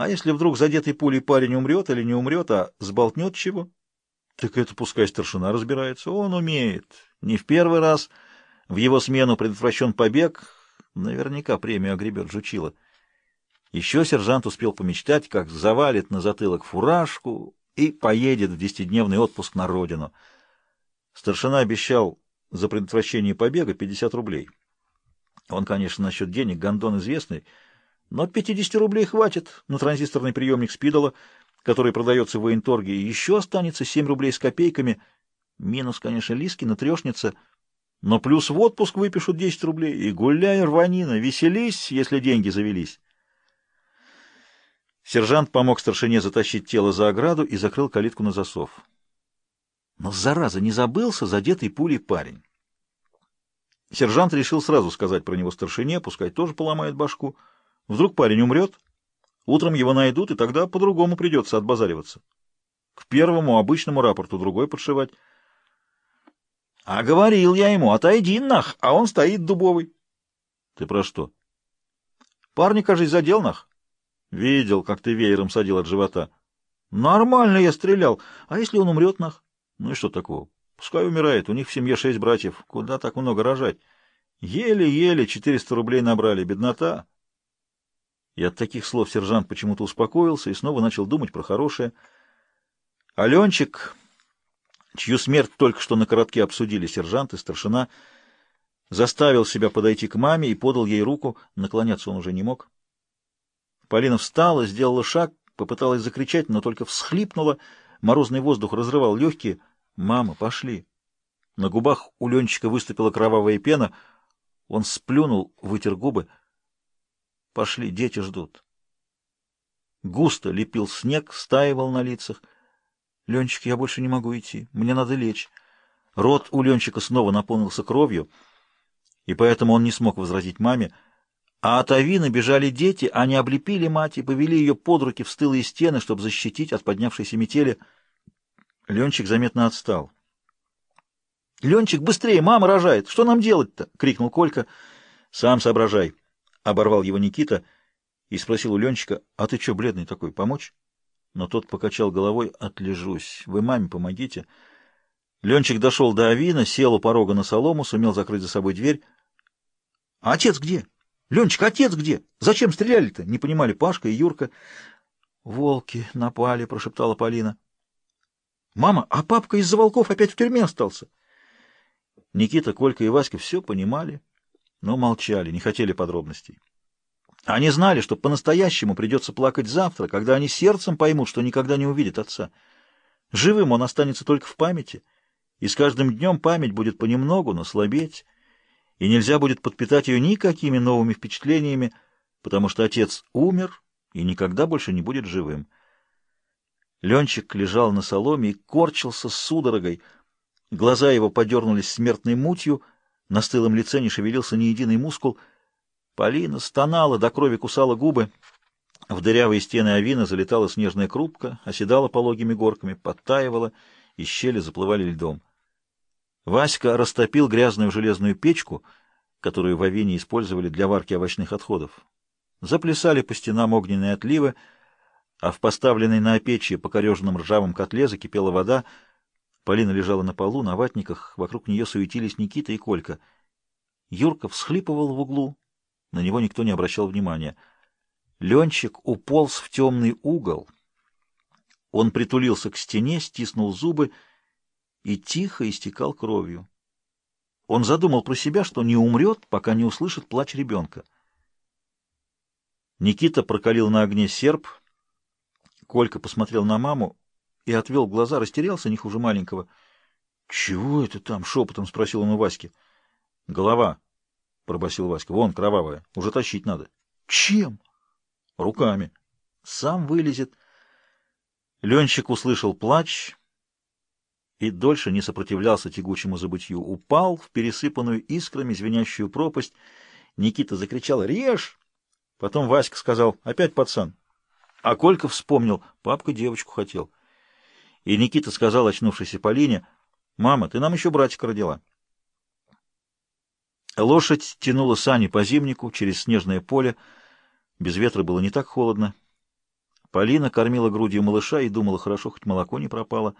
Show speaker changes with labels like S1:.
S1: А если вдруг задетый пулей парень умрет или не умрет, а сболтнет чего? Так это пускай старшина разбирается. Он умеет. Не в первый раз в его смену предотвращен побег. Наверняка премию огребет жучила. Еще сержант успел помечтать, как завалит на затылок фуражку и поедет в десятидневный отпуск на родину. Старшина обещал за предотвращение побега 50 рублей. Он, конечно, насчет денег гондон известный, но 50 рублей хватит на транзисторный приемник Спидола, который продается в военторге, и еще останется 7 рублей с копейками. Минус, конечно, Лискина, трешница, но плюс в отпуск выпишут 10 рублей. И гуляй, рванина, веселись, если деньги завелись. Сержант помог старшине затащить тело за ограду и закрыл калитку на засов. Но, зараза, не забылся задетый пулей парень. Сержант решил сразу сказать про него старшине, пускай тоже поломает башку. Вдруг парень умрет, утром его найдут, и тогда по-другому придется отбазариваться. К первому обычному рапорту другой подшивать. А говорил я ему, отойди нах, а он стоит дубовый. Ты про что? Парня, кажется, задел нах. Видел, как ты веером садил от живота. Нормально я стрелял. А если он умрет нах? Ну и что такого? Пускай умирает, у них в семье шесть братьев. Куда так много рожать? Еле-еле 400 рублей набрали, беднота. И от таких слов сержант почему-то успокоился и снова начал думать про хорошее. Аленчик, чью смерть только что на коротке обсудили сержант и старшина, заставил себя подойти к маме и подал ей руку, наклоняться он уже не мог. Полина встала, сделала шаг, попыталась закричать, но только всхлипнула, морозный воздух разрывал легкие. «Мама, пошли!» На губах у Ленчика выступила кровавая пена, он сплюнул, вытер губы. «Пошли, дети ждут». Густо лепил снег, стаивал на лицах. «Ленчик, я больше не могу идти, мне надо лечь». Рот у Ленчика снова наполнился кровью, и поэтому он не смог возразить маме, — а от Авины бежали дети, они облепили мать и повели ее под руки в стылые стены, чтобы защитить от поднявшейся метели. Ленчик заметно отстал. — Ленчик, быстрее, мама рожает! Что нам делать-то? — крикнул Колька. — Сам соображай, — оборвал его Никита и спросил у Ленчика, — а ты что, бледный такой, помочь? Но тот покачал головой, — отлежусь. Вы маме помогите. Ленчик дошел до Авина, сел у порога на солому, сумел закрыть за собой дверь. — А отец где? — Ленчик, отец где? Зачем стреляли-то? Не понимали Пашка и Юрка. Волки напали, прошептала Полина. Мама, а папка из-за волков опять в тюрьме остался. Никита, Колька и Васька все понимали, но молчали, не хотели подробностей. Они знали, что по-настоящему придется плакать завтра, когда они сердцем поймут, что никогда не увидят отца. Живым он останется только в памяти, и с каждым днем память будет понемногу, но слабеть, и нельзя будет подпитать ее никакими новыми впечатлениями, потому что отец умер и никогда больше не будет живым. Ленчик лежал на соломе и корчился с судорогой. Глаза его подернулись смертной мутью, на стылом лице не шевелился ни единый мускул. Полина стонала, до крови кусала губы. В дырявые стены авина залетала снежная крупка, оседала пологими горками, подтаивала, и щели заплывали льдом. Васька растопил грязную железную печку, которую в Авине использовали для варки овощных отходов. Заплясали по стенам огненные отливы, а в поставленной на опечье покореженном ржавом котле закипела вода. Полина лежала на полу, на ватниках, вокруг нее суетились Никита и Колька. Юрка всхлипывал в углу, на него никто не обращал внимания. Ленчик уполз в темный угол. Он притулился к стене, стиснул зубы и тихо истекал кровью. Он задумал про себя, что не умрет, пока не услышит плач ребенка. Никита прокалил на огне серп. Колька посмотрел на маму и отвел глаза, растерялся не хуже маленького. — Чего это там? — шепотом спросил он у Васьки. — Голова, — пробасил Васька. — Вон, кровавая. Уже тащить надо. — Чем? — Руками. — Сам вылезет. Ленщик услышал плач и дольше не сопротивлялся тягучему забытью. Упал в пересыпанную искрами звенящую пропасть. Никита закричал «Режь!». Потом Васька сказал «Опять пацан». А Колька вспомнил «Папка девочку хотел». И Никита сказал очнувшейся Полине «Мама, ты нам еще братика родила». Лошадь тянула сани по зимнику через снежное поле. Без ветра было не так холодно. Полина кормила грудью малыша и думала, хорошо, хоть молоко не пропало.